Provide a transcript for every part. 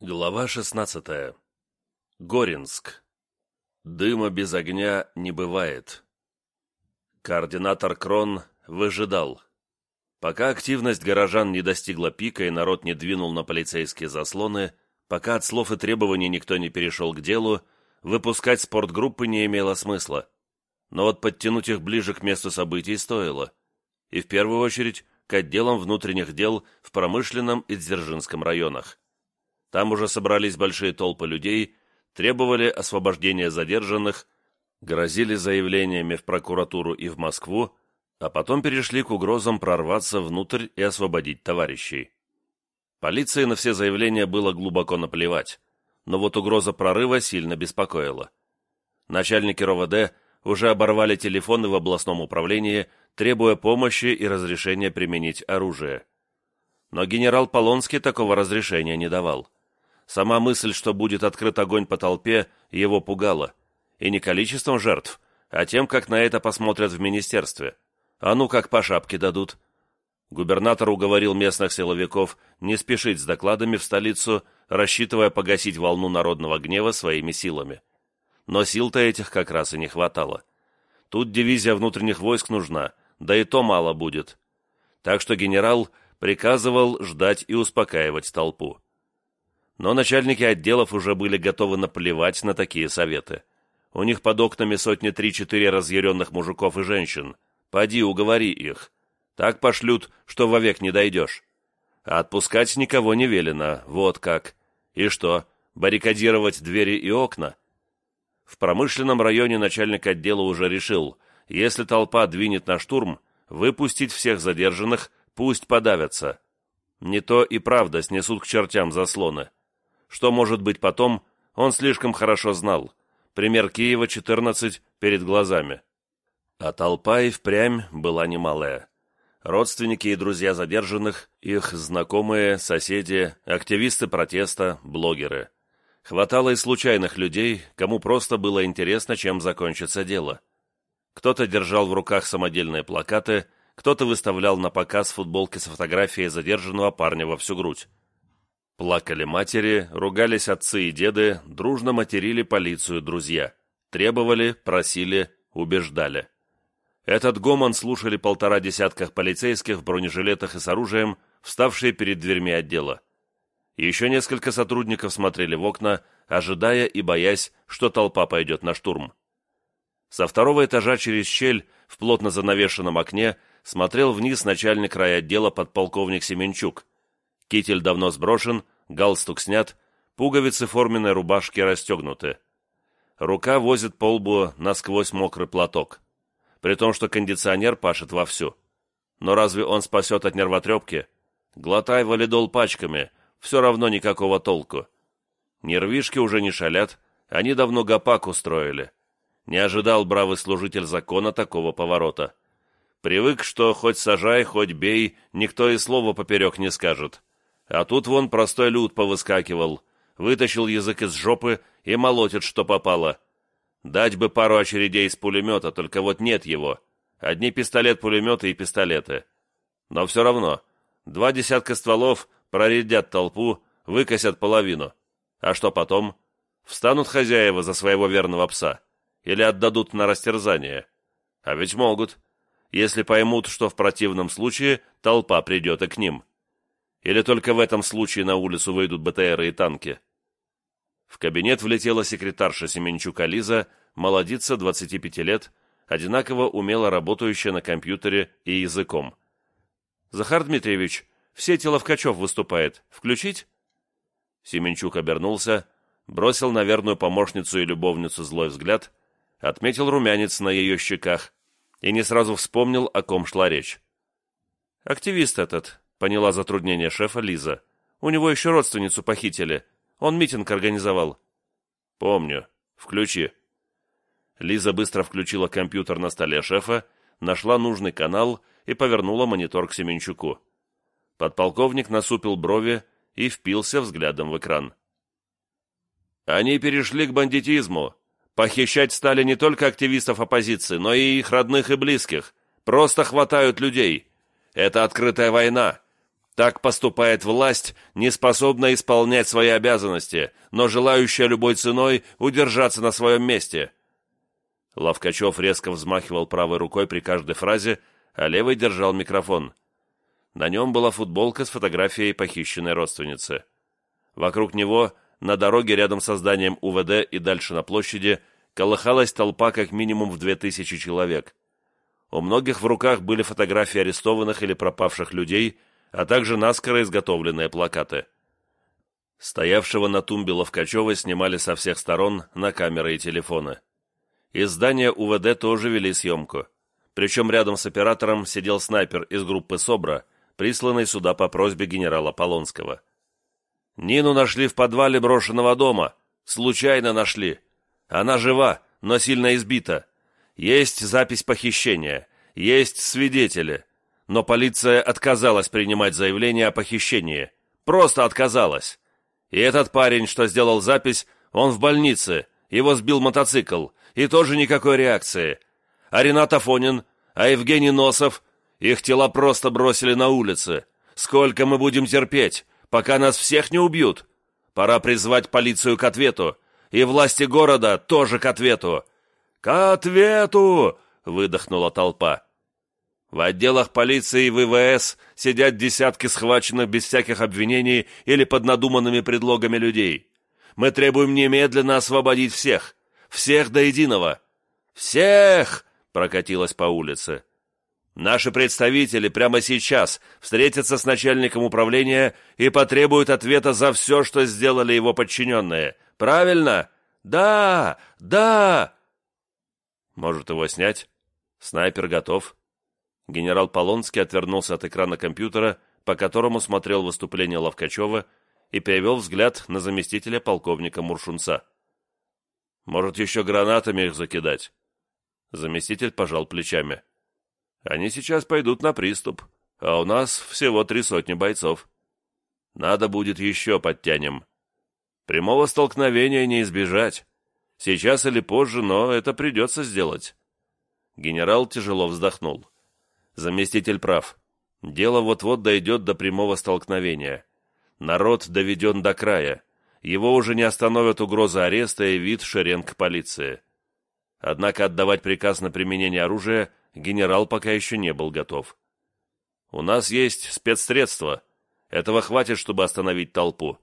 Глава 16. Горинск. Дыма без огня не бывает. Координатор Крон выжидал. Пока активность горожан не достигла пика и народ не двинул на полицейские заслоны, пока от слов и требований никто не перешел к делу, выпускать спортгруппы не имело смысла. Но вот подтянуть их ближе к месту событий стоило. И в первую очередь к отделам внутренних дел в промышленном и Дзержинском районах. Там уже собрались большие толпы людей, требовали освобождения задержанных, грозили заявлениями в прокуратуру и в Москву, а потом перешли к угрозам прорваться внутрь и освободить товарищей. Полиции на все заявления было глубоко наплевать, но вот угроза прорыва сильно беспокоила. Начальники РОВД уже оборвали телефоны в областном управлении, требуя помощи и разрешения применить оружие. Но генерал Полонский такого разрешения не давал. Сама мысль, что будет открыт огонь по толпе, его пугала. И не количеством жертв, а тем, как на это посмотрят в министерстве. А ну как по шапке дадут. Губернатор уговорил местных силовиков не спешить с докладами в столицу, рассчитывая погасить волну народного гнева своими силами. Но сил-то этих как раз и не хватало. Тут дивизия внутренних войск нужна, да и то мало будет. Так что генерал приказывал ждать и успокаивать толпу. Но начальники отделов уже были готовы наплевать на такие советы. У них под окнами сотни три-четыре разъяренных мужиков и женщин. Поди, уговори их. Так пошлют, что вовек не дойдешь. А отпускать никого не велено, вот как. И что, баррикадировать двери и окна? В промышленном районе начальник отдела уже решил, если толпа двинет на штурм, выпустить всех задержанных, пусть подавятся. Не то и правда снесут к чертям заслоны. Что может быть потом, он слишком хорошо знал. Пример Киева, 14, перед глазами. А толпа и впрямь была немалая. Родственники и друзья задержанных, их знакомые, соседи, активисты протеста, блогеры. Хватало и случайных людей, кому просто было интересно, чем закончится дело. Кто-то держал в руках самодельные плакаты, кто-то выставлял на показ футболки с фотографией задержанного парня во всю грудь. Плакали матери, ругались отцы и деды, дружно материли полицию друзья. Требовали, просили, убеждали. Этот гомон слушали полтора десятка полицейских в бронежилетах и с оружием, вставшие перед дверьми отдела. Еще несколько сотрудников смотрели в окна, ожидая и боясь, что толпа пойдет на штурм. Со второго этажа через щель в плотно занавешенном окне смотрел вниз начальник райотдела подполковник Семенчук, Китель давно сброшен, галстук снят, пуговицы форменной рубашки расстегнуты. Рука возит по лбу насквозь мокрый платок. При том, что кондиционер пашет вовсю. Но разве он спасет от нервотрепки? Глотай валидол пачками, все равно никакого толку. Нервишки уже не шалят, они давно гопак устроили. Не ожидал бравый служитель закона такого поворота. Привык, что хоть сажай, хоть бей, никто и слова поперек не скажет. А тут вон простой люд повыскакивал, вытащил язык из жопы и молотит, что попало. Дать бы пару очередей из пулемета, только вот нет его. Одни пистолет-пулеметы и пистолеты. Но все равно, два десятка стволов проредят толпу, выкосят половину. А что потом? Встанут хозяева за своего верного пса? Или отдадут на растерзание? А ведь могут, если поймут, что в противном случае толпа придет и к ним. Или только в этом случае на улицу выйдут БТРы и танки? В кабинет влетела секретарша Семенчука Лиза, молодица 25 лет, одинаково умело работающая на компьютере и языком. «Захар Дмитриевич, в сети Ловкачев выступает. Включить?» Семенчук обернулся, бросил на верную помощницу и любовницу злой взгляд, отметил румянец на ее щеках и не сразу вспомнил, о ком шла речь. «Активист этот, Поняла затруднение шефа Лиза. У него еще родственницу похитили. Он митинг организовал. Помню. Включи. Лиза быстро включила компьютер на столе шефа, нашла нужный канал и повернула монитор к Семенчуку. Подполковник насупил брови и впился взглядом в экран. Они перешли к бандитизму. Похищать стали не только активистов оппозиции, но и их родных и близких. Просто хватают людей. Это открытая война. Так поступает власть, не способная исполнять свои обязанности, но желающая любой ценой удержаться на своем месте. Ловкачев резко взмахивал правой рукой при каждой фразе, а левой держал микрофон. На нем была футболка с фотографией похищенной родственницы. Вокруг него, на дороге рядом со зданием УВД и дальше на площади, колыхалась толпа как минимум в две тысячи человек. У многих в руках были фотографии арестованных или пропавших людей, а также наскоро изготовленные плакаты. Стоявшего на тумбе Ловкачева снимали со всех сторон на камеры и телефоны. Из здания УВД тоже вели съемку. Причем рядом с оператором сидел снайпер из группы СОБРа, присланный сюда по просьбе генерала Полонского. «Нину нашли в подвале брошенного дома. Случайно нашли. Она жива, но сильно избита. Есть запись похищения, есть свидетели. Но полиция отказалась принимать заявление о похищении. Просто отказалась. И этот парень, что сделал запись, он в больнице. Его сбил мотоцикл. И тоже никакой реакции. А Ренат Афонин, а Евгений Носов, их тела просто бросили на улице. Сколько мы будем терпеть, пока нас всех не убьют? Пора призвать полицию к ответу. И власти города тоже к ответу. «К ответу!» — выдохнула толпа. В отделах полиции и ВВС сидят десятки схваченных без всяких обвинений или под надуманными предлогами людей. Мы требуем немедленно освободить всех. Всех до единого. «Всех!» — прокатилась по улице. Наши представители прямо сейчас встретятся с начальником управления и потребуют ответа за все, что сделали его подчиненные. Правильно? Да! Да! Может его снять? Снайпер готов. Генерал Полонский отвернулся от экрана компьютера, по которому смотрел выступление Ловкачева, и перевел взгляд на заместителя полковника Муршунца. «Может, еще гранатами их закидать?» Заместитель пожал плечами. «Они сейчас пойдут на приступ, а у нас всего три сотни бойцов. Надо будет еще подтянем. Прямого столкновения не избежать. Сейчас или позже, но это придется сделать. Генерал тяжело вздохнул. Заместитель прав. Дело вот-вот дойдет до прямого столкновения. Народ доведен до края. Его уже не остановят угроза ареста и вид шеренг полиции. Однако отдавать приказ на применение оружия генерал пока еще не был готов. У нас есть спецсредства. Этого хватит, чтобы остановить толпу.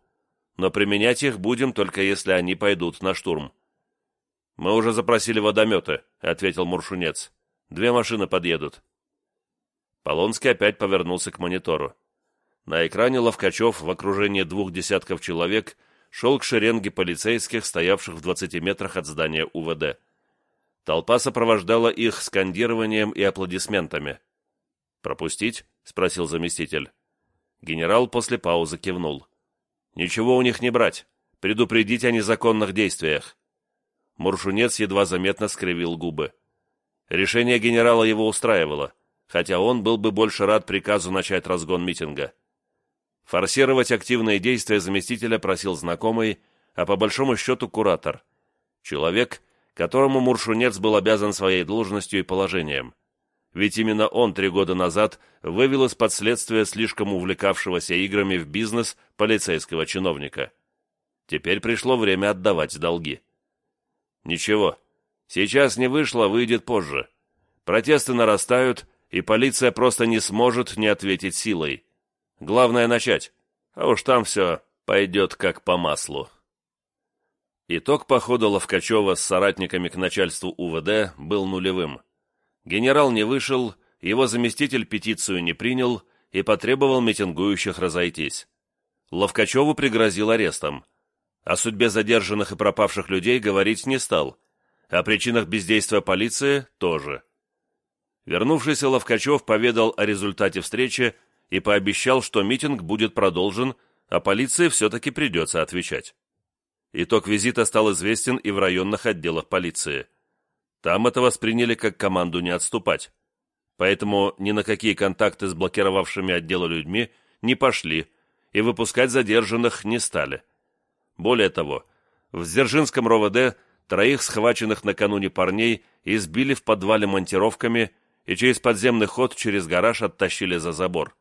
Но применять их будем только если они пойдут на штурм. «Мы уже запросили водометы», — ответил Муршунец. «Две машины подъедут». Полонский опять повернулся к монитору. На экране Ловкачев в окружении двух десятков человек шел к шеренге полицейских, стоявших в 20 метрах от здания УВД. Толпа сопровождала их скандированием и аплодисментами. «Пропустить?» — спросил заместитель. Генерал после паузы кивнул. «Ничего у них не брать. Предупредить о незаконных действиях. Муршунец едва заметно скривил губы. Решение генерала его устраивало, хотя он был бы больше рад приказу начать разгон митинга. Форсировать активные действия заместителя просил знакомый, а по большому счету куратор. Человек, которому Муршунец был обязан своей должностью и положением. Ведь именно он три года назад вывел из-под следствия слишком увлекавшегося играми в бизнес полицейского чиновника. Теперь пришло время отдавать долги. Ничего, сейчас не вышло, выйдет позже. Протесты нарастают, и полиция просто не сможет не ответить силой. Главное начать, а уж там все пойдет как по маслу. Итог похода Ловкачева с соратниками к начальству УВД был нулевым. Генерал не вышел, его заместитель петицию не принял и потребовал митингующих разойтись. Ловкачеву пригрозил арестом – о судьбе задержанных и пропавших людей говорить не стал. О причинах бездействия полиции тоже. Вернувшийся Ловкачев поведал о результате встречи и пообещал, что митинг будет продолжен, а полиции все-таки придется отвечать. Итог визита стал известен и в районных отделах полиции. Там это восприняли как команду не отступать. Поэтому ни на какие контакты с блокировавшими отделы людьми не пошли и выпускать задержанных не стали. Более того, в Дзержинском РОВД троих схваченных накануне парней избили в подвале монтировками и через подземный ход через гараж оттащили за забор.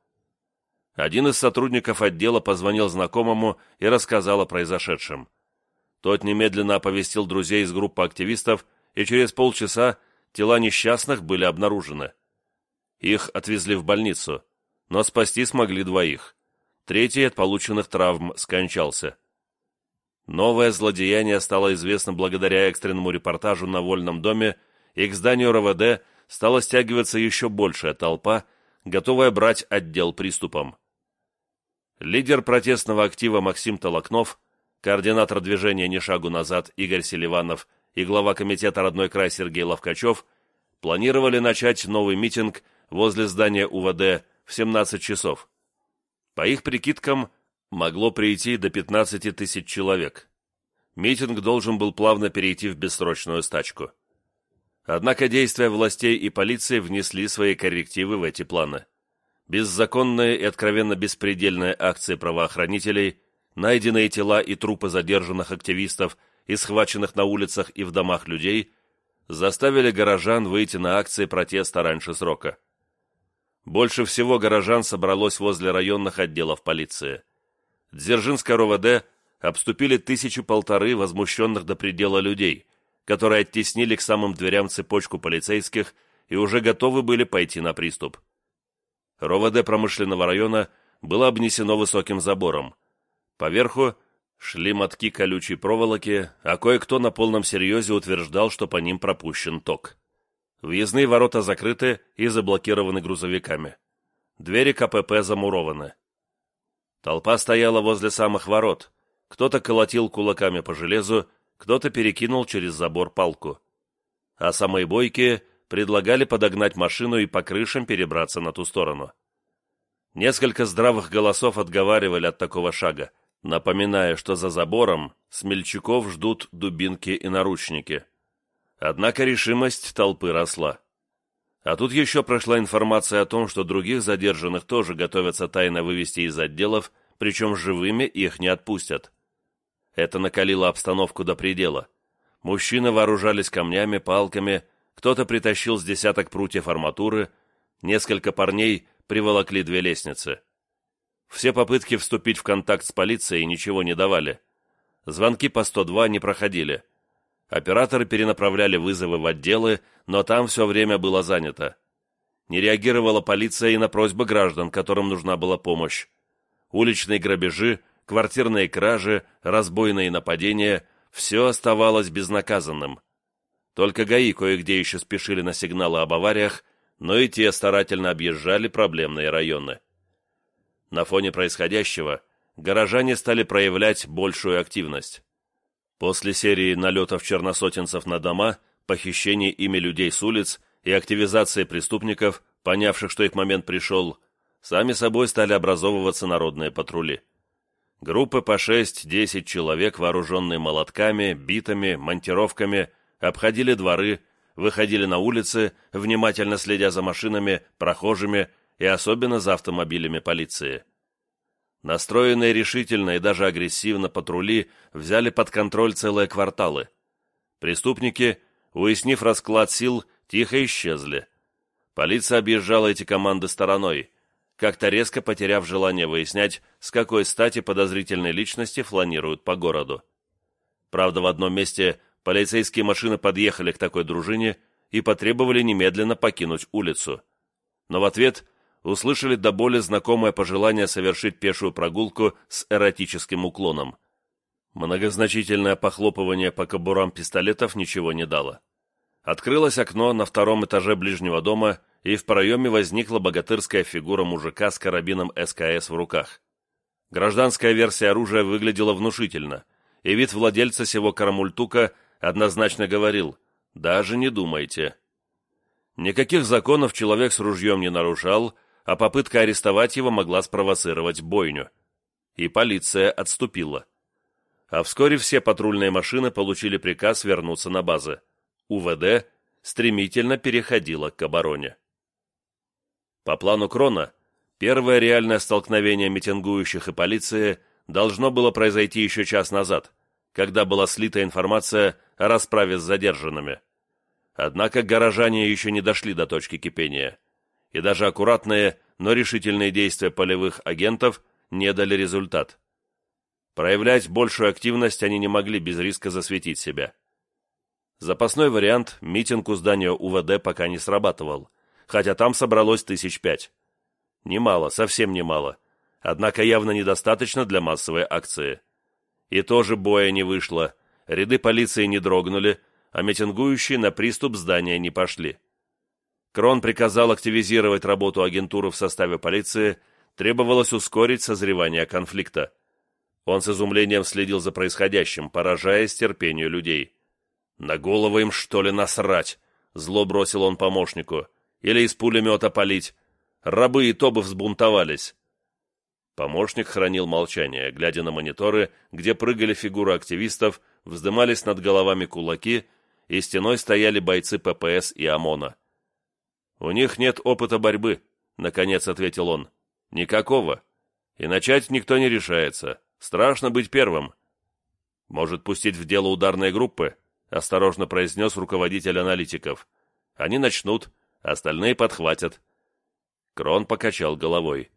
Один из сотрудников отдела позвонил знакомому и рассказал о произошедшем. Тот немедленно оповестил друзей из группы активистов, и через полчаса тела несчастных были обнаружены. Их отвезли в больницу, но спасти смогли двоих. Третий от полученных травм скончался. Новое злодеяние стало известно благодаря экстренному репортажу на Вольном доме, и к зданию РВД стала стягиваться еще большая толпа, готовая брать отдел приступом. Лидер протестного актива Максим Толокнов, координатор движения «Ни шагу назад» Игорь Селиванов и глава комитета «Родной край» Сергей Ловкачев планировали начать новый митинг возле здания УВД в 17 часов. По их прикидкам, могло прийти до 15 тысяч человек. Митинг должен был плавно перейти в бессрочную стачку. Однако действия властей и полиции внесли свои коррективы в эти планы. Беззаконные и откровенно беспредельные акции правоохранителей, найденные тела и трупы задержанных активистов и схваченных на улицах и в домах людей заставили горожан выйти на акции протеста раньше срока. Больше всего горожан собралось возле районных отделов полиции. Дзержинское РОВД обступили тысячу полторы возмущенных до предела людей, которые оттеснили к самым дверям цепочку полицейских и уже готовы были пойти на приступ. РОВД промышленного района было обнесено высоким забором. Поверху шли мотки колючей проволоки, а кое-кто на полном серьезе утверждал, что по ним пропущен ток. Въездные ворота закрыты и заблокированы грузовиками. Двери КПП замурованы. Толпа стояла возле самых ворот. Кто-то колотил кулаками по железу, кто-то перекинул через забор палку. А самые бойкие предлагали подогнать машину и по крышам перебраться на ту сторону. Несколько здравых голосов отговаривали от такого шага, напоминая, что за забором смельчаков ждут дубинки и наручники. Однако решимость толпы росла. А тут еще прошла информация о том, что других задержанных тоже готовятся тайно вывести из отделов, причем живыми их не отпустят. Это накалило обстановку до предела. Мужчины вооружались камнями, палками, кто-то притащил с десяток прутьев арматуры, несколько парней приволокли две лестницы. Все попытки вступить в контакт с полицией ничего не давали. Звонки по 102 не проходили. Операторы перенаправляли вызовы в отделы, но там все время было занято. Не реагировала полиция и на просьбы граждан, которым нужна была помощь. Уличные грабежи, квартирные кражи, разбойные нападения – все оставалось безнаказанным. Только ГАИ кое-где еще спешили на сигналы об авариях, но и те старательно объезжали проблемные районы. На фоне происходящего горожане стали проявлять большую активность. После серии налетов черносотенцев на дома, похищений ими людей с улиц и активизации преступников, понявших, что их момент пришел, сами собой стали образовываться народные патрули. Группы по 6-10 человек, вооруженные молотками, битами, монтировками, обходили дворы, выходили на улицы, внимательно следя за машинами, прохожими и особенно за автомобилями полиции. Настроенные решительно и даже агрессивно патрули взяли под контроль целые кварталы. Преступники, уяснив расклад сил, тихо исчезли. Полиция объезжала эти команды стороной, как-то резко потеряв желание выяснять, с какой стати подозрительные личности фланируют по городу. Правда, в одном месте полицейские машины подъехали к такой дружине и потребовали немедленно покинуть улицу. Но в ответ услышали до боли знакомое пожелание совершить пешую прогулку с эротическим уклоном. Многозначительное похлопывание по кобурам пистолетов ничего не дало. Открылось окно на втором этаже ближнего дома, и в проеме возникла богатырская фигура мужика с карабином СКС в руках. Гражданская версия оружия выглядела внушительно, и вид владельца сего карамультука однозначно говорил «даже не думайте». Никаких законов человек с ружьем не нарушал, а попытка арестовать его могла спровоцировать бойню. И полиция отступила. А вскоре все патрульные машины получили приказ вернуться на базы. УВД стремительно переходила к обороне. По плану Крона, первое реальное столкновение митингующих и полиции должно было произойти еще час назад, когда была слита информация о расправе с задержанными. Однако горожане еще не дошли до точки кипения и даже аккуратные, но решительные действия полевых агентов не дали результат. Проявлять большую активность они не могли без риска засветить себя. Запасной вариант – митинг у здания УВД пока не срабатывал, хотя там собралось тысяч пять. Немало, совсем немало, однако явно недостаточно для массовой акции. И тоже боя не вышло, ряды полиции не дрогнули, а митингующие на приступ здания не пошли. Крон приказал активизировать работу агентуры в составе полиции, требовалось ускорить созревание конфликта. Он с изумлением следил за происходящим, поражаясь терпению людей. «На голову им, что ли, насрать?» — зло бросил он помощнику. «Или из пулемета палить? Рабы и то бы взбунтовались». Помощник хранил молчание, глядя на мониторы, где прыгали фигуры активистов, вздымались над головами кулаки, и стеной стояли бойцы ППС и ОМОНа. «У них нет опыта борьбы», — наконец ответил он. «Никакого. И начать никто не решается. Страшно быть первым». «Может, пустить в дело ударные группы?» — осторожно произнес руководитель аналитиков. «Они начнут, остальные подхватят». Крон покачал головой.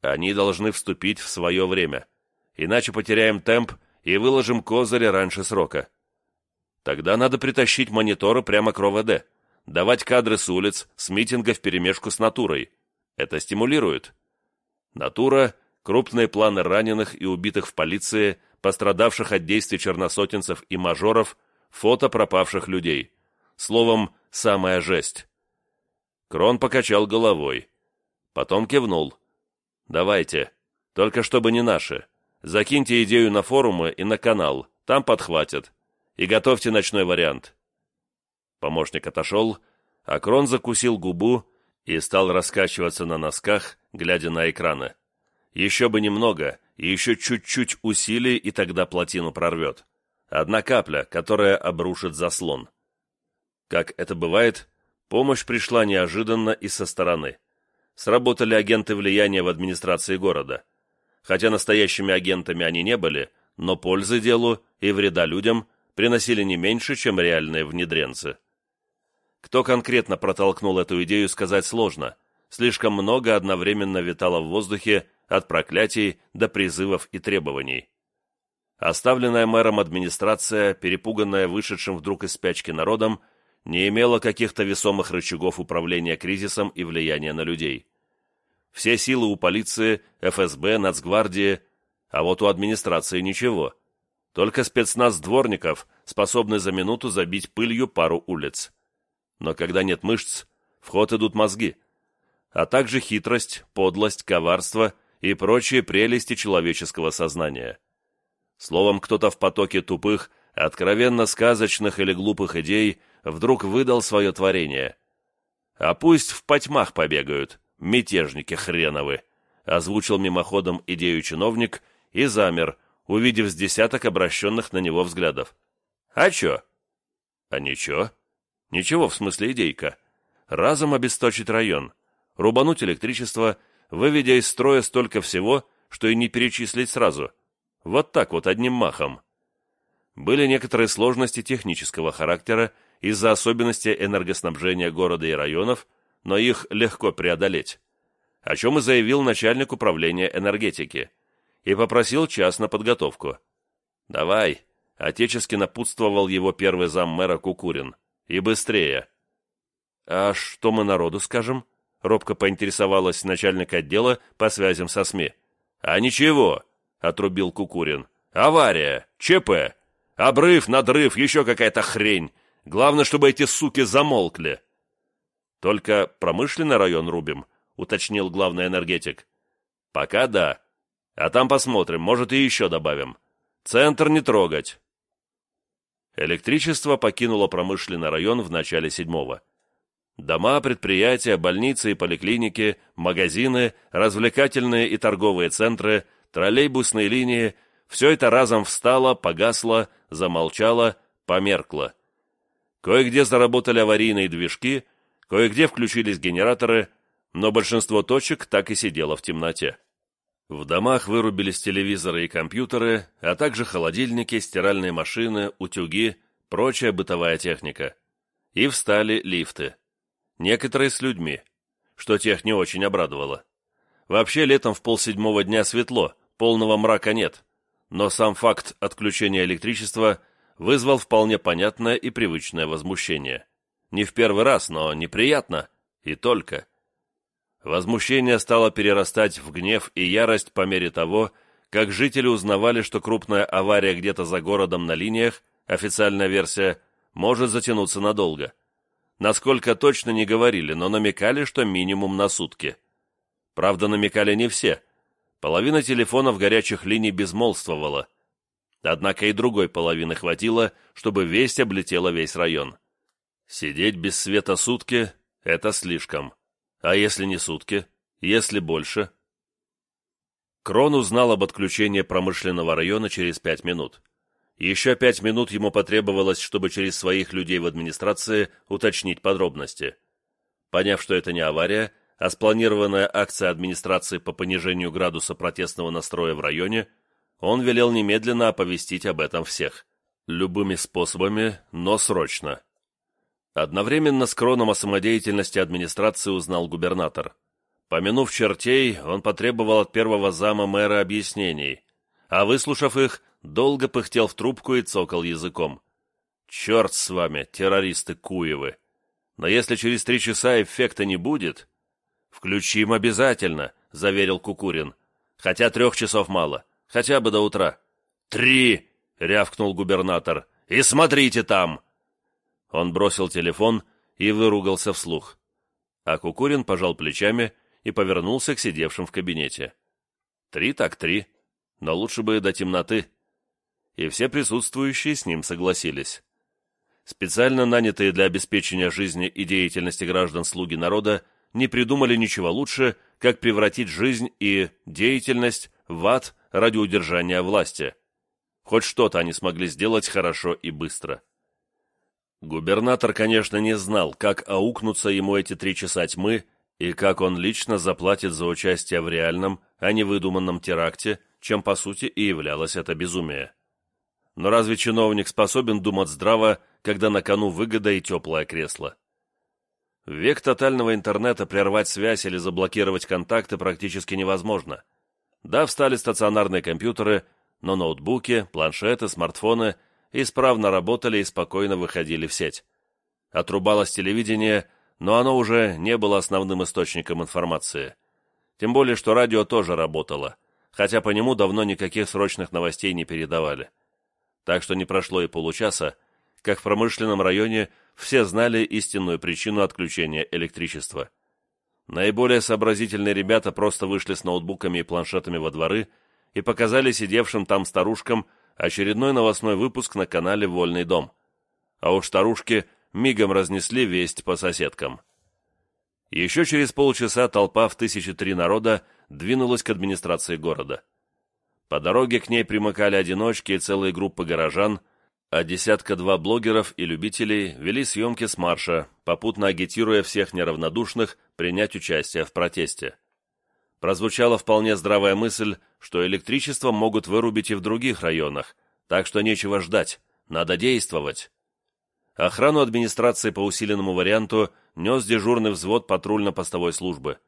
«Они должны вступить в свое время, иначе потеряем темп и выложим козыри раньше срока. Тогда надо притащить мониторы прямо к РОВД, давать кадры с улиц, с митинга вперемешку с натурой. Это стимулирует. Натура — крупные планы раненых и убитых в полиции, пострадавших от действий черносотенцев и мажоров — фото пропавших людей. Словом, самая жесть. Крон покачал головой. Потом кивнул. «Давайте. Только чтобы не наши. Закиньте идею на форумы и на канал. Там подхватят. И готовьте ночной вариант». Помощник отошел, а Крон закусил губу и стал раскачиваться на носках, глядя на экраны. Еще бы немного, и еще чуть-чуть усилий, и тогда плотину прорвет. Одна капля, которая обрушит заслон. Как это бывает, помощь пришла неожиданно и со стороны. Сработали агенты влияния в администрации города. Хотя настоящими агентами они не были, но пользы делу и вреда людям приносили не меньше, чем реальные внедренцы. Кто конкретно протолкнул эту идею, сказать сложно. Слишком много одновременно витало в воздухе от проклятий до призывов и требований. Оставленная мэром администрация, перепуганная вышедшим вдруг из спячки народом, не имела каких-то весомых рычагов управления кризисом и влияния на людей. Все силы у полиции, ФСБ, Нацгвардии, а вот у администрации ничего. Только спецназ дворников, способный за минуту забить пылью пару улиц. Но когда нет мышц, в ход идут мозги, а также хитрость, подлость, коварство и прочие прелести человеческого сознания. Словом, кто-то в потоке тупых, откровенно сказочных или глупых идей вдруг выдал свое творение. «А пусть в потьмах побегают, мятежники хреновы», озвучил мимоходом идею чиновник и замер, увидев с десяток обращенных на него взглядов. «А чё?» «А ничего?» «Ничего, в смысле идейка. Разом обесточить район, рубануть электричество, выведя из строя столько всего, что и не перечислить сразу. Вот так вот, одним махом. Были некоторые сложности технического характера из-за особенностей энергоснабжения города и районов, но их легко преодолеть, о чем и заявил начальник управления энергетики, и попросил час на подготовку. «Давай», — отечески напутствовал его первый зам мэра Кукурин, — «и быстрее». «А что мы народу скажем?» — робко поинтересовалась начальник отдела по связям со СМИ. «А ничего», — отрубил Кукурин. «Авария! ЧП! Обрыв, надрыв, еще какая-то хрень! Главное, чтобы эти суки замолкли!» «Только промышленный район рубим», — уточнил главный энергетик. «Пока да. А там посмотрим, может, и еще добавим. Центр не трогать». Электричество покинуло промышленный район в начале седьмого. Дома, предприятия, больницы и поликлиники, магазины, развлекательные и торговые центры — троллейбусные линии – все это разом встало, погасло, замолчало, померкло. Кое-где заработали аварийные движки, кое-где включились генераторы, но большинство точек так и сидело в темноте. В домах вырубились телевизоры и компьютеры, а также холодильники, стиральные машины, утюги, прочая бытовая техника. И встали лифты. Некоторые с людьми, что тех не очень обрадовало. Вообще летом в полседьмого дня светло, полного мрака нет. Но сам факт отключения электричества вызвал вполне понятное и привычное возмущение. Не в первый раз, но неприятно. И только. Возмущение стало перерастать в гнев и ярость по мере того, как жители узнавали, что крупная авария где-то за городом на линиях, официальная версия, может затянуться надолго. Насколько точно не говорили, но намекали, что минимум на сутки. Правда, намекали не все. Половина телефонов горячих линий безмолвствовала. Однако и другой половины хватило, чтобы весть облетела весь район. Сидеть без света сутки — это слишком. А если не сутки? Если больше? Крон узнал об отключении промышленного района через пять минут. Еще пять минут ему потребовалось, чтобы через своих людей в администрации уточнить подробности. Поняв, что это не авария, а спланированная акция администрации по понижению градуса протестного настроя в районе, он велел немедленно оповестить об этом всех. Любыми способами, но срочно. Одновременно с Кроном о самодеятельности администрации узнал губернатор. Помянув чертей, он потребовал от первого зама мэра объяснений, а выслушав их, долго пыхтел в трубку и цокал языком. «Черт с вами, террористы Куевы! Но если через три часа эффекта не будет...» «Включим обязательно», — заверил Кукурин. «Хотя трех часов мало, хотя бы до утра». «Три!» — рявкнул губернатор. «И смотрите там!» Он бросил телефон и выругался вслух. А Кукурин пожал плечами и повернулся к сидевшим в кабинете. «Три так три, но лучше бы до темноты» и все присутствующие с ним согласились. Специально нанятые для обеспечения жизни и деятельности граждан слуги народа не придумали ничего лучше, как превратить жизнь и деятельность в ад ради удержания власти. Хоть что-то они смогли сделать хорошо и быстро. Губернатор, конечно, не знал, как аукнутся ему эти три часа тьмы и как он лично заплатит за участие в реальном, а не выдуманном теракте, чем по сути и являлось это безумие. Но разве чиновник способен думать здраво, когда на кону выгода и теплое кресло? В век тотального интернета прервать связь или заблокировать контакты практически невозможно. Да, встали стационарные компьютеры, но ноутбуки, планшеты, смартфоны исправно работали и спокойно выходили в сеть. Отрубалось телевидение, но оно уже не было основным источником информации. Тем более, что радио тоже работало, хотя по нему давно никаких срочных новостей не передавали так что не прошло и получаса, как в промышленном районе все знали истинную причину отключения электричества. Наиболее сообразительные ребята просто вышли с ноутбуками и планшетами во дворы и показали сидевшим там старушкам очередной новостной выпуск на канале «Вольный дом». А уж старушки мигом разнесли весть по соседкам. Еще через полчаса толпа в тысячи три народа двинулась к администрации города. По дороге к ней примыкали одиночки и целые группы горожан, а десятка-два блогеров и любителей вели съемки с марша, попутно агитируя всех неравнодушных принять участие в протесте. Прозвучала вполне здравая мысль, что электричество могут вырубить и в других районах, так что нечего ждать, надо действовать. Охрану администрации по усиленному варианту нес дежурный взвод патрульно-постовой службы.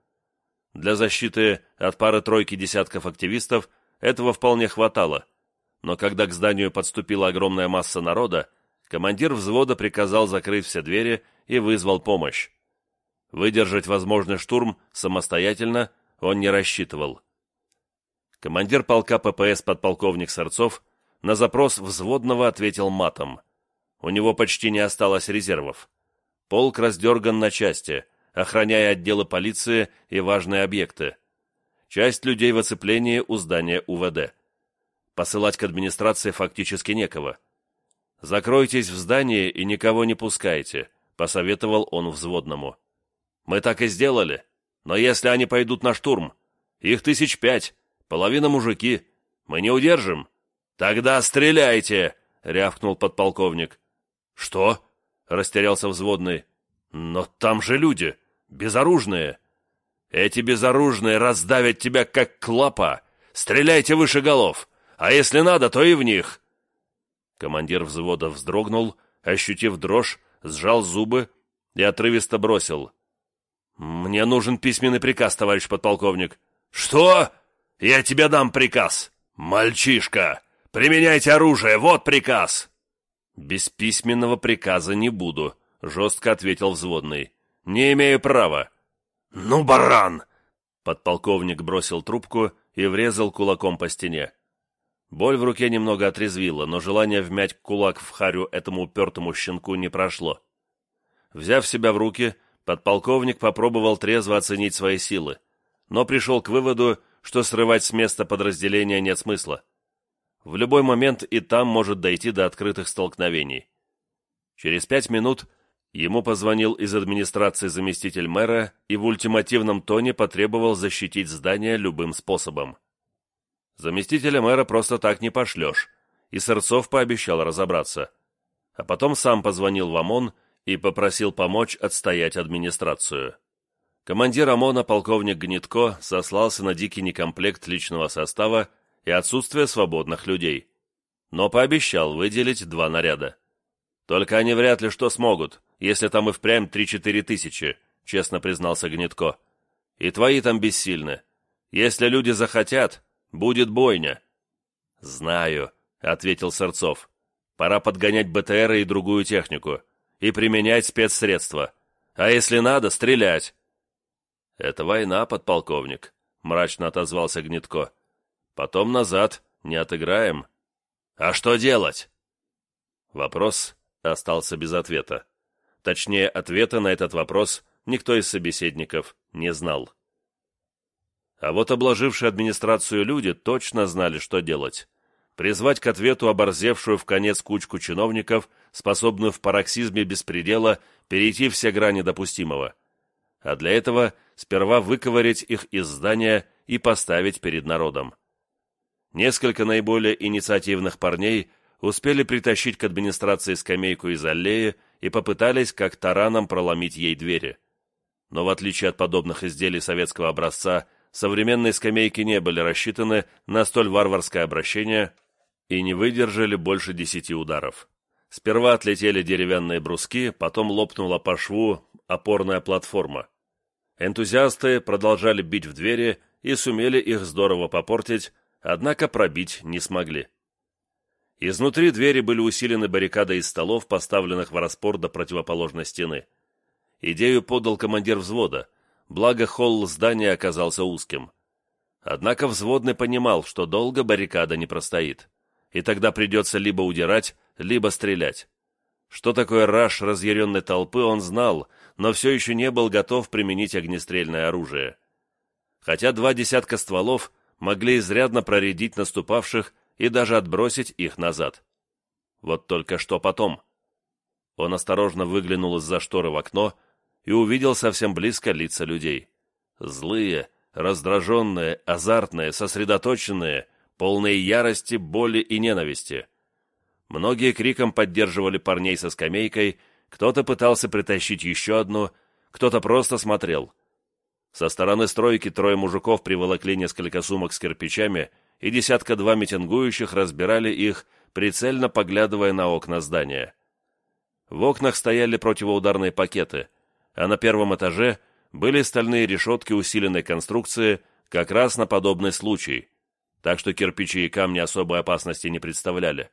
Для защиты от пары-тройки десятков активистов этого вполне хватало, но когда к зданию подступила огромная масса народа, командир взвода приказал закрыть все двери и вызвал помощь. Выдержать возможный штурм самостоятельно он не рассчитывал. Командир полка ППС подполковник Сырцов на запрос взводного ответил матом. У него почти не осталось резервов. Полк раздерган на части, охраняя отделы полиции и важные объекты часть людей в оцеплении у здания УВД. Посылать к администрации фактически некого. «Закройтесь в здании и никого не пускайте», — посоветовал он взводному. «Мы так и сделали. Но если они пойдут на штурм, их тысяч пять, половина мужики, мы не удержим». «Тогда стреляйте!» — рявкнул подполковник. «Что?» — растерялся взводный. «Но там же люди, безоружные!» Эти безоружные раздавят тебя, как клопа. Стреляйте выше голов, а если надо, то и в них». Командир взвода вздрогнул, ощутив дрожь, сжал зубы и отрывисто бросил. «Мне нужен письменный приказ, товарищ подполковник. «Что? Я тебе дам приказ! Мальчишка! Применяйте оружие, вот приказ!» «Без письменного приказа не буду», — жестко ответил взводный. «Не имею права». «Ну, баран!» Подполковник бросил трубку и врезал кулаком по стене. Боль в руке немного отрезвила, но желание вмять кулак в харю этому упертому щенку не прошло. Взяв себя в руки, подполковник попробовал трезво оценить свои силы, но пришел к выводу, что срывать с места подразделения нет смысла. В любой момент и там может дойти до открытых столкновений. Через пять минут ему позвонил из администрации заместитель мэра и в ультимативном тоне потребовал защитить здание любым способом. Заместителя мэра просто так не пошлешь, и Сырцов пообещал разобраться. А потом сам позвонил в ОМОН и попросил помочь отстоять администрацию. Командир ОМОНа, полковник Гнетко, сослался на дикий некомплект личного состава и отсутствие свободных людей. Но пообещал выделить два наряда. Только они вряд ли что смогут, если там и впрямь три-четыре тысячи, честно признался Гнетко. И твои там бессильны. Если люди захотят, будет бойня. Знаю, ответил Сырцов. Пора подгонять БТР и другую технику и применять спецсредства. А если надо, стрелять. «Это война, подполковник», — мрачно отозвался Гнетко. «Потом назад не отыграем. А что делать?» Вопрос остался без ответа. Точнее, ответа на этот вопрос никто из собеседников не знал. А вот обложившие администрацию люди точно знали, что делать. Призвать к ответу оборзевшую в конец кучку чиновников, способную в пароксизме беспредела перейти все грани допустимого. А для этого сперва выковырять их из здания и поставить перед народом. Несколько наиболее инициативных парней успели притащить к администрации скамейку из аллеи и попытались как тараном проломить ей двери. Но в отличие от подобных изделий советского образца, современные скамейки не были рассчитаны на столь варварское обращение и не выдержали больше десяти ударов. Сперва отлетели деревянные бруски, потом лопнула по шву опорная платформа. Энтузиасты продолжали бить в двери и сумели их здорово попортить, однако пробить не смогли. Изнутри двери были усилены баррикадой из столов, поставленных в распор до противоположной стены. Идею подал командир взвода, благо холл здания оказался узким. Однако взводный понимал, что долго баррикада не простоит, и тогда придется либо удирать, либо стрелять. Что такое раж разъяренной толпы, он знал, но все еще не был готов применить огнестрельное оружие. Хотя два десятка стволов могли изрядно проредить наступавших и даже отбросить их назад. Вот только что потом. Он осторожно выглянул из-за шторы в окно и увидел совсем близко лица людей. Злые, раздраженные, азартные, сосредоточенные, полные ярости, боли и ненависти. Многие криком поддерживали парней со скамейкой, кто-то пытался притащить еще одну, кто-то просто смотрел. Со стороны стройки трое мужиков приволокли несколько сумок с кирпичами, и десятка-два митингующих разбирали их, прицельно поглядывая на окна здания. В окнах стояли противоударные пакеты, а на первом этаже были стальные решетки усиленной конструкции как раз на подобный случай, так что кирпичи и камни особой опасности не представляли.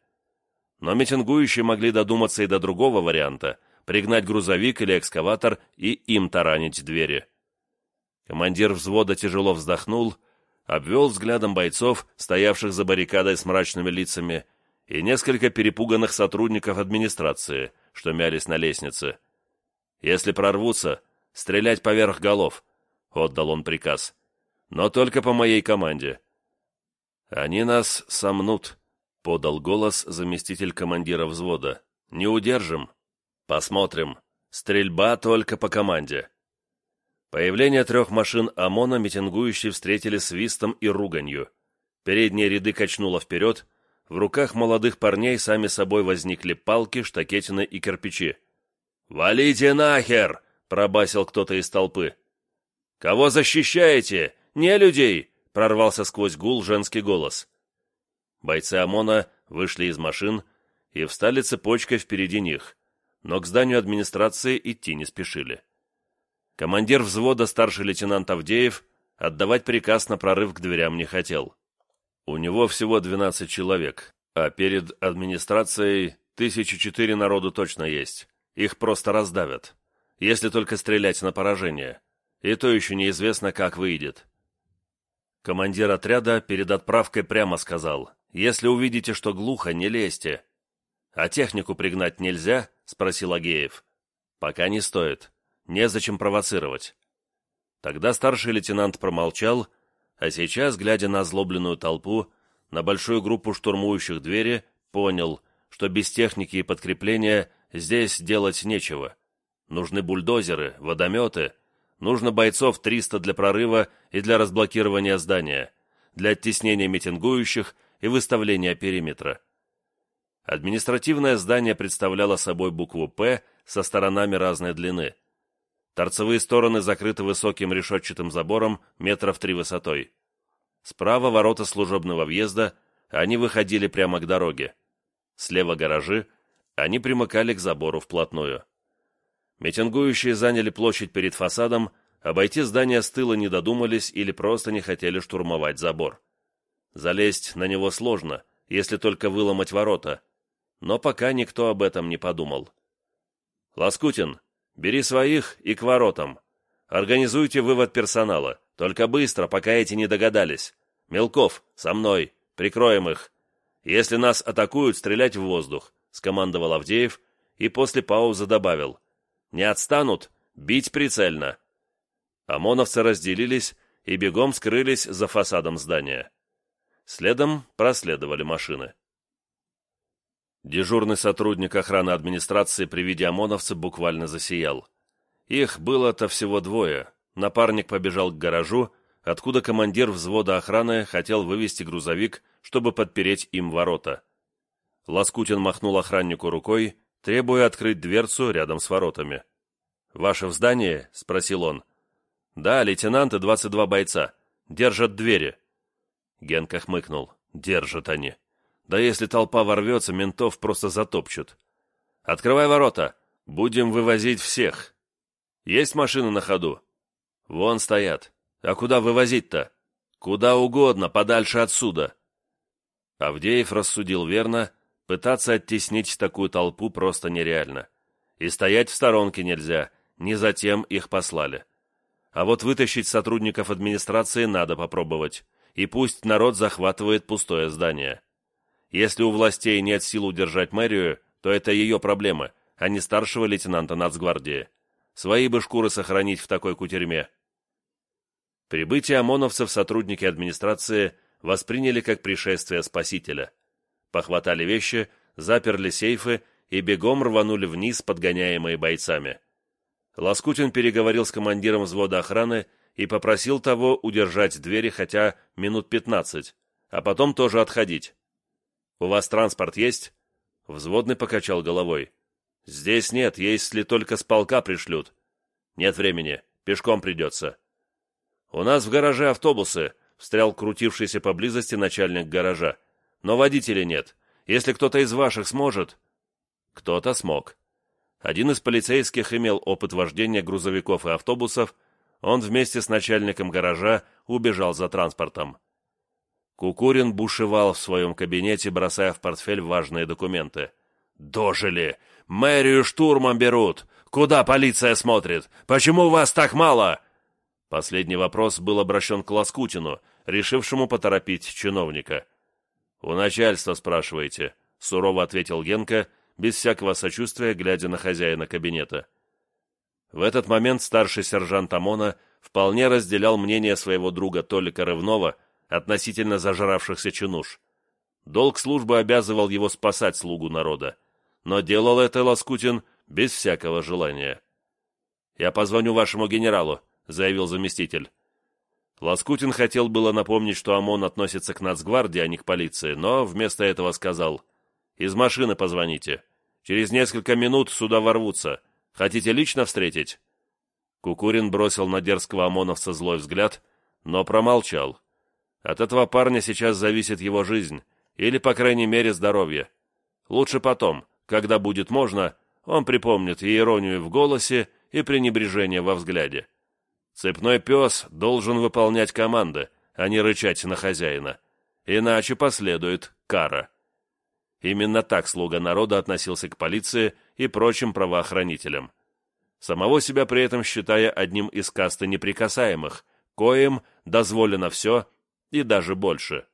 Но митингующие могли додуматься и до другого варианта, пригнать грузовик или экскаватор и им таранить двери. Командир взвода тяжело вздохнул, обвел взглядом бойцов, стоявших за баррикадой с мрачными лицами, и несколько перепуганных сотрудников администрации, что мялись на лестнице. «Если прорвутся, стрелять поверх голов», — отдал он приказ. «Но только по моей команде». «Они нас сомнут», — подал голос заместитель командира взвода. «Не удержим». Посмотрим. Стрельба только по команде. Появление трех машин ОМОНа митингующие встретили свистом и руганью. Передние ряды качнуло вперед, в руках молодых парней сами собой возникли палки, штакетины и кирпичи. «Валите нахер!» — пробасил кто-то из толпы. «Кого защищаете? Не людей!» — прорвался сквозь гул женский голос. Бойцы ОМОНа вышли из машин и встали цепочкой впереди них но к зданию администрации идти не спешили. Командир взвода старший лейтенант Авдеев отдавать приказ на прорыв к дверям не хотел. У него всего 12 человек, а перед администрацией тысячи четыре народу точно есть. Их просто раздавят. Если только стрелять на поражение. И то еще неизвестно, как выйдет. Командир отряда перед отправкой прямо сказал, «Если увидите, что глухо, не лезьте». «А технику пригнать нельзя?» — спросил Агеев. «Пока не стоит. Незачем провоцировать». Тогда старший лейтенант промолчал, а сейчас, глядя на озлобленную толпу, на большую группу штурмующих двери, понял, что без техники и подкрепления здесь делать нечего. Нужны бульдозеры, водометы, нужно бойцов 300 для прорыва и для разблокирования здания, для оттеснения митингующих и выставления периметра. Административное здание представляло собой букву «П» со сторонами разной длины. Торцевые стороны закрыты высоким решетчатым забором метров три высотой. Справа ворота служебного въезда, они выходили прямо к дороге. Слева гаражи, они примыкали к забору вплотную. Митингующие заняли площадь перед фасадом, обойти здание с тыла не додумались или просто не хотели штурмовать забор. Залезть на него сложно, если только выломать ворота, но пока никто об этом не подумал. «Лоскутин, бери своих и к воротам. Организуйте вывод персонала. Только быстро, пока эти не догадались. Мелков, со мной. Прикроем их. Если нас атакуют, стрелять в воздух», — скомандовал Авдеев и после паузы добавил. «Не отстанут? Бить прицельно». ОМОНовцы разделились и бегом скрылись за фасадом здания. Следом проследовали машины. Дежурный сотрудник охраны администрации при виде ОМОНовца буквально засиял. Их было-то всего двое, Напарник побежал к гаражу, откуда командир взвода охраны хотел вывести грузовик, чтобы подпереть им ворота. Лоскутин махнул охраннику рукой, требуя открыть дверцу рядом с воротами. «Ваше в здании?» — спросил он. «Да, лейтенант и двадцать два бойца. Держат двери». Генка хмыкнул. «Держат они. Да если толпа ворвется, ментов просто затопчут. Открывай ворота. Будем вывозить всех. Есть машины на ходу?» «Вон стоят. А куда вывозить-то? Куда угодно, подальше отсюда». Авдеев рассудил верно, пытаться оттеснить такую толпу просто нереально. И стоять в сторонке нельзя, не затем их послали. А вот вытащить сотрудников администрации надо попробовать, и пусть народ захватывает пустое здание. Если у властей нет сил удержать мэрию, то это ее проблемы, а не старшего лейтенанта нацгвардии. Свои бы шкуры сохранить в такой кутерьме. Прибытие ОМОНовцев сотрудники администрации восприняли как пришествие спасителя. Похватали вещи, заперли сейфы и бегом рванули вниз, подгоняемые бойцами. Лоскутин переговорил с командиром взвода охраны и попросил того удержать двери хотя минут пятнадцать, а потом тоже отходить. «У вас транспорт есть?» Взводный покачал головой. «Здесь нет, если только с полка пришлют. Нет времени, пешком придется». «У нас в гараже автобусы», — встрял крутившийся поблизости начальник гаража. «Но водителей нет. Если кто-то из ваших сможет...» Кто-то смог. Один из полицейских имел опыт вождения грузовиков и автобусов, он вместе с начальником гаража убежал за транспортом. Кукурин бушевал в своем кабинете, бросая в портфель важные документы. «Дожили! Мэрию штурмом берут! Куда полиция смотрит? Почему вас так мало?» Последний вопрос был обращен к Лоскутину, решившему поторопить чиновника. «У начальства спрашиваете», — сурово ответил Генка, без всякого сочувствия, глядя на хозяина кабинета. В этот момент старший сержант ОМОНа вполне разделял мнение своего друга Толика Рывнова относительно зажравшихся чинуш. Долг службы обязывал его спасать слугу народа, но делал это Лоскутин без всякого желания. «Я позвоню вашему генералу», — заявил заместитель. Лоскутин хотел было напомнить, что ОМОН относится к нацгвардии, а не к полиции, но вместо этого сказал «Из машины позвоните. Через несколько минут сюда ворвутся. Хотите лично встретить?» Кукурин бросил на дерзкого ОМОНовца злой взгляд, но промолчал. От этого парня сейчас зависит его жизнь, или, по крайней мере, здоровье. Лучше потом, когда будет можно, он припомнит и иронию в голосе, и пренебрежение во взгляде. Цепной пес должен выполнять команды, а не рычать на хозяина. Иначе последует кара. Именно так слуга народа относился к полиции и прочим правоохранителям. Самого себя при этом считая одним из касты неприкасаемых, коим дозволено все и даже больше.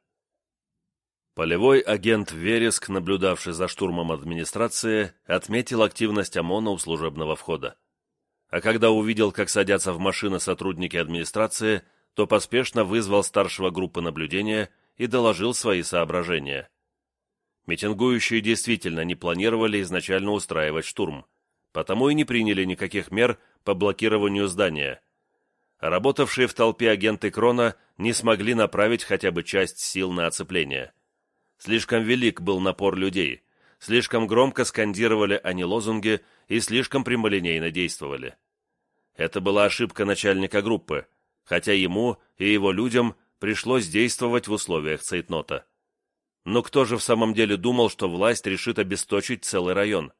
Полевой агент Вереск, наблюдавший за штурмом администрации, отметил активность ОМОНа у служебного входа. А когда увидел, как садятся в машины сотрудники администрации, то поспешно вызвал старшего группы наблюдения и доложил свои соображения. Митингующие действительно не планировали изначально устраивать штурм, потому и не приняли никаких мер по блокированию здания. Работавшие в толпе агенты Крона не смогли направить хотя бы часть сил на оцепление. Слишком велик был напор людей, слишком громко скандировали они лозунги и слишком прямолинейно действовали. Это была ошибка начальника группы, хотя ему и его людям пришлось действовать в условиях цейтнота. Но кто же в самом деле думал, что власть решит обесточить целый район?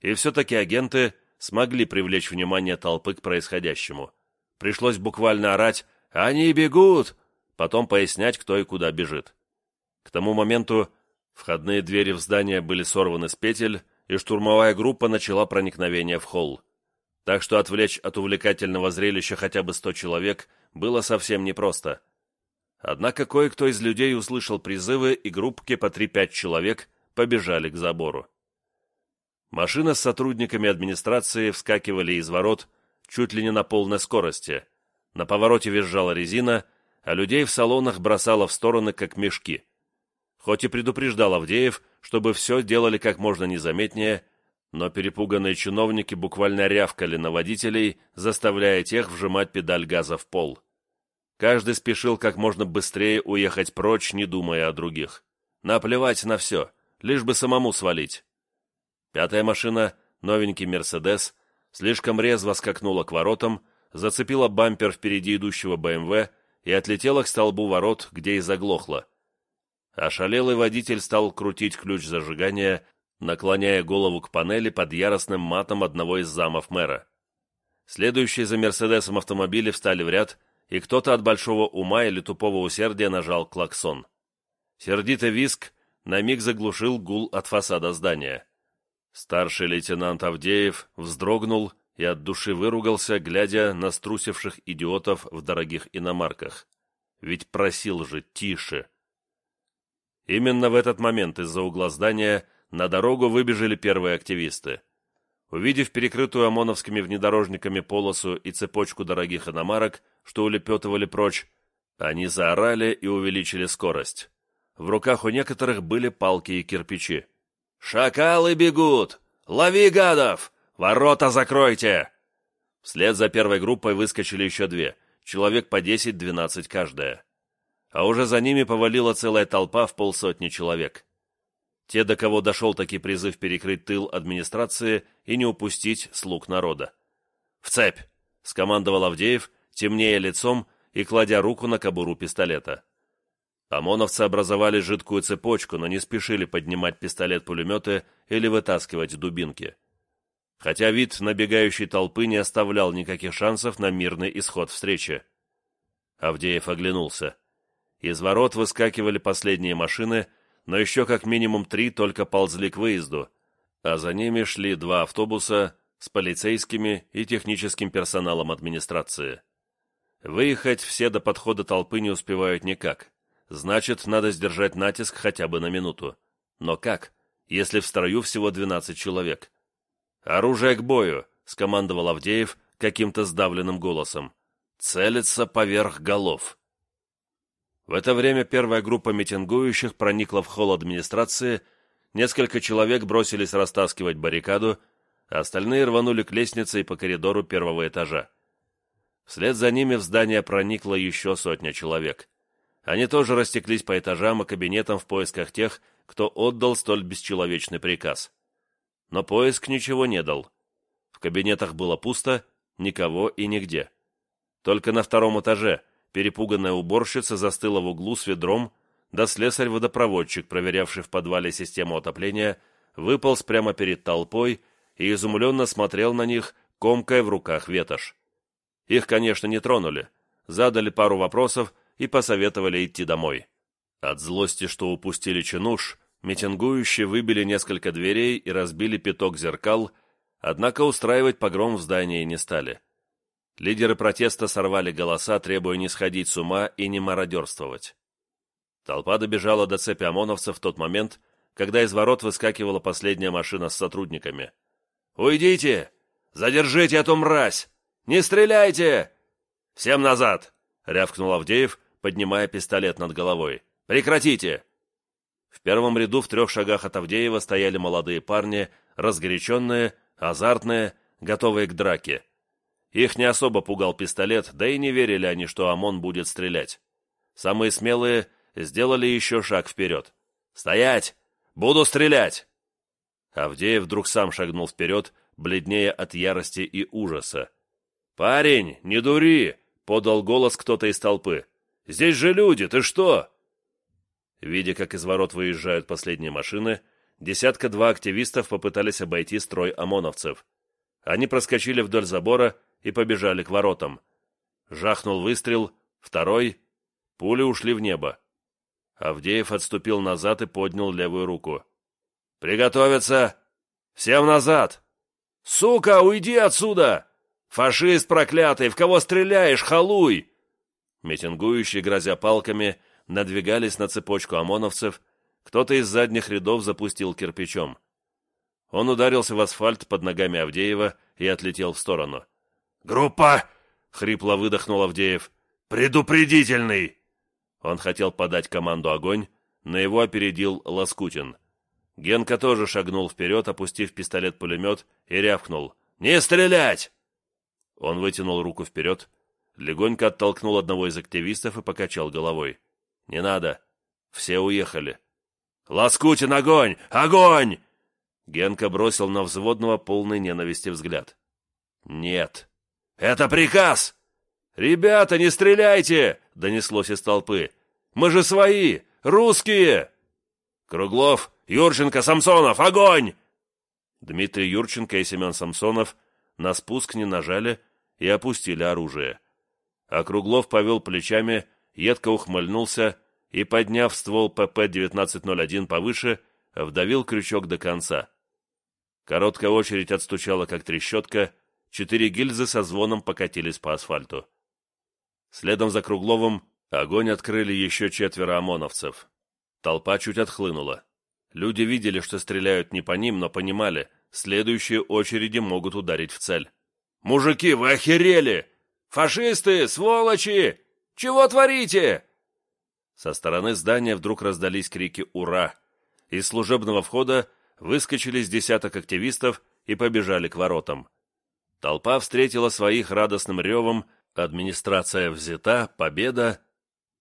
И все-таки агенты смогли привлечь внимание толпы к происходящему. Пришлось буквально орать «Они бегут!», потом пояснять, кто и куда бежит. К тому моменту входные двери в здание были сорваны с петель, и штурмовая группа начала проникновение в холл. Так что отвлечь от увлекательного зрелища хотя бы сто человек было совсем непросто. Однако кое-кто из людей услышал призывы, и группки по 3-5 человек побежали к забору. Машины с сотрудниками администрации вскакивали из ворот чуть ли не на полной скорости. На повороте визжала резина, а людей в салонах бросало в стороны, как мешки хоть и предупреждал Авдеев, чтобы все делали как можно незаметнее, но перепуганные чиновники буквально рявкали на водителей, заставляя тех вжимать педаль газа в пол. Каждый спешил как можно быстрее уехать прочь, не думая о других. Наплевать на все, лишь бы самому свалить. Пятая машина, новенький «Мерседес», слишком резво скакнула к воротам, зацепила бампер впереди идущего БМВ и отлетела к столбу ворот, где и заглохла. Ошалелый водитель стал крутить ключ зажигания, наклоняя голову к панели под яростным матом одного из замов мэра. Следующие за «Мерседесом» автомобили встали в ряд, и кто-то от большого ума или тупого усердия нажал клаксон. Сердитый виск на миг заглушил гул от фасада здания. Старший лейтенант Авдеев вздрогнул и от души выругался, глядя на струсивших идиотов в дорогих иномарках. Ведь просил же тише. Именно в этот момент из-за угла здания на дорогу выбежали первые активисты. Увидев перекрытую ОМОНовскими внедорожниками полосу и цепочку дорогих иномарок, что улепетывали прочь, они заорали и увеличили скорость. В руках у некоторых были палки и кирпичи. «Шакалы бегут! Лови гадов! Ворота закройте!» Вслед за первой группой выскочили еще две, человек по 10-12 каждая а уже за ними повалила целая толпа в полсотни человек. Те, до кого дошел таки призыв перекрыть тыл администрации и не упустить слуг народа. «В цепь!» — скомандовал Авдеев, темнее лицом и кладя руку на кобуру пистолета. ОМОНовцы образовали жидкую цепочку, но не спешили поднимать пистолет-пулеметы или вытаскивать дубинки. Хотя вид набегающей толпы не оставлял никаких шансов на мирный исход встречи. Авдеев оглянулся. Из ворот выскакивали последние машины, но еще как минимум три только ползли к выезду, а за ними шли два автобуса с полицейскими и техническим персоналом администрации. Выехать все до подхода толпы не успевают никак. Значит, надо сдержать натиск хотя бы на минуту. Но как, если в строю всего 12 человек? «Оружие к бою!» — скомандовал Авдеев каким-то сдавленным голосом. «Целиться поверх голов!» В это время первая группа митингующих проникла в холл администрации, несколько человек бросились растаскивать баррикаду, а остальные рванули к лестнице и по коридору первого этажа. Вслед за ними в здание проникло еще сотня человек. Они тоже растеклись по этажам и кабинетам в поисках тех, кто отдал столь бесчеловечный приказ. Но поиск ничего не дал. В кабинетах было пусто, никого и нигде. Только на втором этаже, Перепуганная уборщица застыла в углу с ведром, да слесарь-водопроводчик, проверявший в подвале систему отопления, выполз прямо перед толпой и изумленно смотрел на них, комкая в руках ветошь. Их, конечно, не тронули. Задали пару вопросов и посоветовали идти домой. От злости, что упустили чинуш, митингующие выбили несколько дверей и разбили пяток зеркал, однако устраивать погром в здании не стали. Лидеры протеста сорвали голоса, требуя не сходить с ума и не мародерствовать. Толпа добежала до цепи ОМОНовцев в тот момент, когда из ворот выскакивала последняя машина с сотрудниками. «Уйдите! Задержите эту мразь! Не стреляйте!» «Всем назад!» — рявкнул Авдеев, поднимая пистолет над головой. «Прекратите!» В первом ряду в трех шагах от Авдеева стояли молодые парни, разгоряченные, азартные, готовые к драке. Их не особо пугал пистолет, да и не верили они, что ОМОН будет стрелять. Самые смелые сделали еще шаг вперед. «Стоять! Буду стрелять!» Авдеев вдруг сам шагнул вперед, бледнее от ярости и ужаса. «Парень, не дури!» — подал голос кто-то из толпы. «Здесь же люди, ты что?» Видя, как из ворот выезжают последние машины, десятка-два активистов попытались обойти строй ОМОНовцев. Они проскочили вдоль забора и побежали к воротам. Жахнул выстрел, второй. Пули ушли в небо. Авдеев отступил назад и поднял левую руку. «Приготовиться! Всем назад! Сука, уйди отсюда! Фашист проклятый, в кого стреляешь, халуй!» Митингующие, грозя палками, надвигались на цепочку ОМОНовцев, кто-то из задних рядов запустил кирпичом. Он ударился в асфальт под ногами Авдеева и отлетел в сторону. «Группа!» — хрипло выдохнул Авдеев. «Предупредительный!» Он хотел подать команду «Огонь», но его опередил Лоскутин. Генка тоже шагнул вперед, опустив пистолет-пулемет, и рявкнул. «Не стрелять!» Он вытянул руку вперед, легонько оттолкнул одного из активистов и покачал головой. «Не надо. Все уехали». «Лоскутин, огонь! Огонь!» Генка бросил на взводного полный ненависти взгляд. «Нет». «Это приказ!» «Ребята, не стреляйте!» — донеслось из толпы. «Мы же свои! Русские!» «Круглов, Юрченко, Самсонов, огонь!» Дмитрий Юрченко и Семен Самсонов на спуск не нажали и опустили оружие. А Круглов повел плечами, едко ухмыльнулся и, подняв ствол ПП-1901 повыше, вдавил крючок до конца. Короткая очередь отстучала, как трещотка, четыре гильзы со звоном покатились по асфальту. Следом за Кругловым огонь открыли еще четверо ОМОНовцев. Толпа чуть отхлынула. Люди видели, что стреляют не по ним, но понимали, следующие очереди могут ударить в цель. «Мужики, вы охерели! Фашисты, сволочи! Чего творите?» Со стороны здания вдруг раздались крики «Ура!». Из служебного входа выскочили с десяток активистов и побежали к воротам. Толпа встретила своих радостным ревом, администрация взята, победа.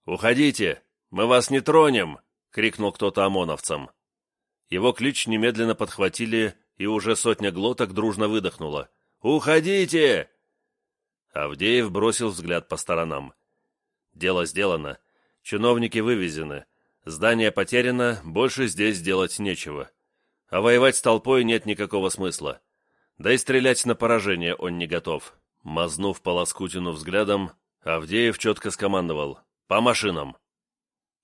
«Уходите! Мы вас не тронем!» — крикнул кто-то ОМОНовцам. Его клич немедленно подхватили, и уже сотня глоток дружно выдохнула. «Уходите!» Авдеев бросил взгляд по сторонам. Дело сделано. Чиновники вывезены. Здание потеряно, больше здесь делать нечего. А воевать с толпой нет никакого смысла. Да и стрелять на поражение он не готов. Мазнув по Лоскутину взглядом, Авдеев четко скомандовал «По машинам!».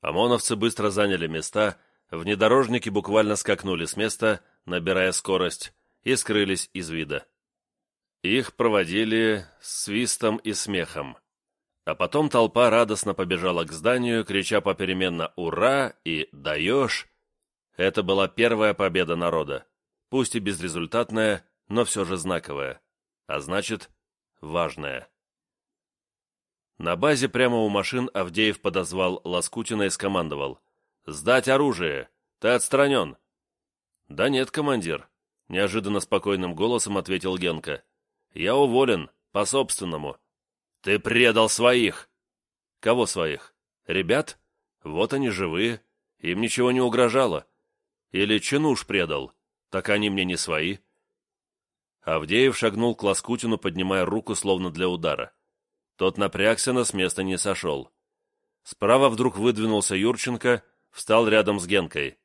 ОМОНовцы быстро заняли места, внедорожники буквально скакнули с места, набирая скорость, и скрылись из вида. Их проводили свистом и смехом. А потом толпа радостно побежала к зданию, крича попеременно «Ура!» и «Даешь!». Это была первая победа народа, пусть и безрезультатная, но все же знаковая, а значит, важная. На базе прямо у машин Авдеев подозвал Лоскутина и скомандовал. «Сдать оружие! Ты отстранен!» «Да нет, командир», — неожиданно спокойным голосом ответил Генка. «Я уволен, по-собственному». «Ты предал своих!» «Кого своих? Ребят? Вот они живые, им ничего не угрожало. Или чинуш предал, так они мне не свои». Авдеев шагнул к Лоскутину, поднимая руку, словно для удара. Тот напрягся, но с места не сошел. Справа вдруг выдвинулся Юрченко, встал рядом с Генкой.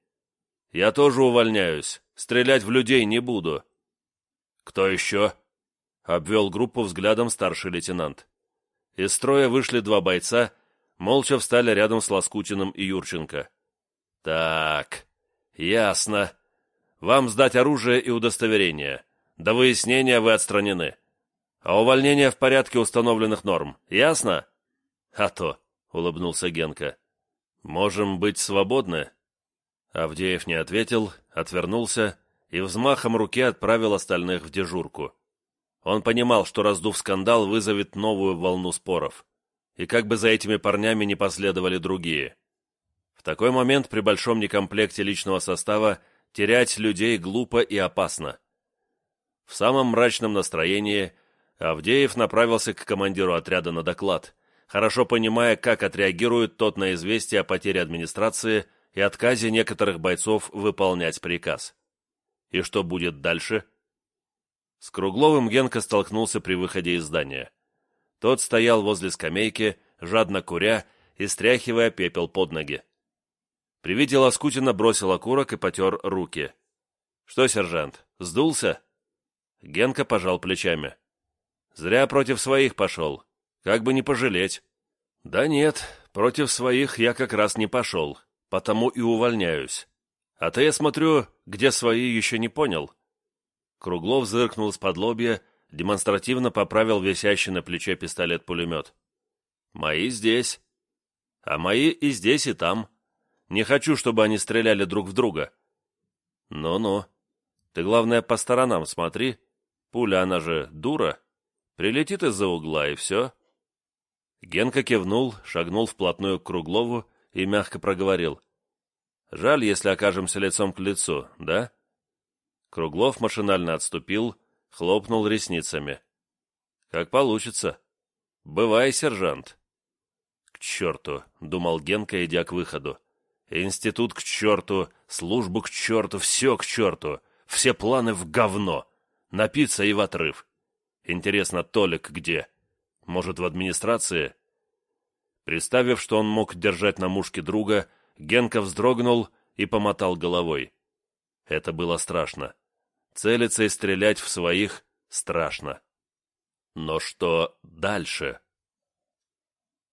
«Я тоже увольняюсь. Стрелять в людей не буду». «Кто еще?» — обвел группу взглядом старший лейтенант. Из строя вышли два бойца, молча встали рядом с Лоскутиным и Юрченко. «Так, ясно. Вам сдать оружие и удостоверение. До выяснения вы отстранены. А увольнение в порядке установленных норм. Ясно?» «А то», — улыбнулся Генка. «Можем быть свободны?» Авдеев не ответил, отвернулся и взмахом руки отправил остальных в дежурку. Он понимал, что раздув скандал вызовет новую волну споров. И как бы за этими парнями не последовали другие. В такой момент при большом некомплекте личного состава терять людей глупо и опасно. В самом мрачном настроении Авдеев направился к командиру отряда на доклад, хорошо понимая, как отреагирует тот на известие о потере администрации и отказе некоторых бойцов выполнять приказ. И что будет дальше? С Кругловым Генка столкнулся при выходе из здания. Тот стоял возле скамейки, жадно куря и стряхивая пепел под ноги. При виде Лоскутина бросил окурок и потер руки. «Что, сержант, сдулся?» Генка пожал плечами. «Зря против своих пошел. Как бы не пожалеть». «Да нет, против своих я как раз не пошел, потому и увольняюсь. А то я смотрю, где свои еще не понял». Круглов зыркнул с-под лобья, демонстративно поправил висящий на плече пистолет-пулемет. «Мои здесь. А мои и здесь, и там. Не хочу, чтобы они стреляли друг в друга». «Ну-ну. Ты, главное, по сторонам смотри. Пуля, она же дура. Прилетит из-за угла, и все». Генка кивнул, шагнул вплотную к Круглову и мягко проговорил. Жаль, если окажемся лицом к лицу, да?» Круглов машинально отступил, хлопнул ресницами. «Как получится. Бывай, сержант». «К черту!» — думал Генка, идя к выходу. «Институт к черту, службу к черту, все к черту, все планы в говно, напиться и в отрыв. Интересно, Толик где? Может, в администрации?» Представив, что он мог держать на мушке друга, Генка вздрогнул и помотал головой. Это было страшно. Целиться и стрелять в своих страшно. Но что дальше?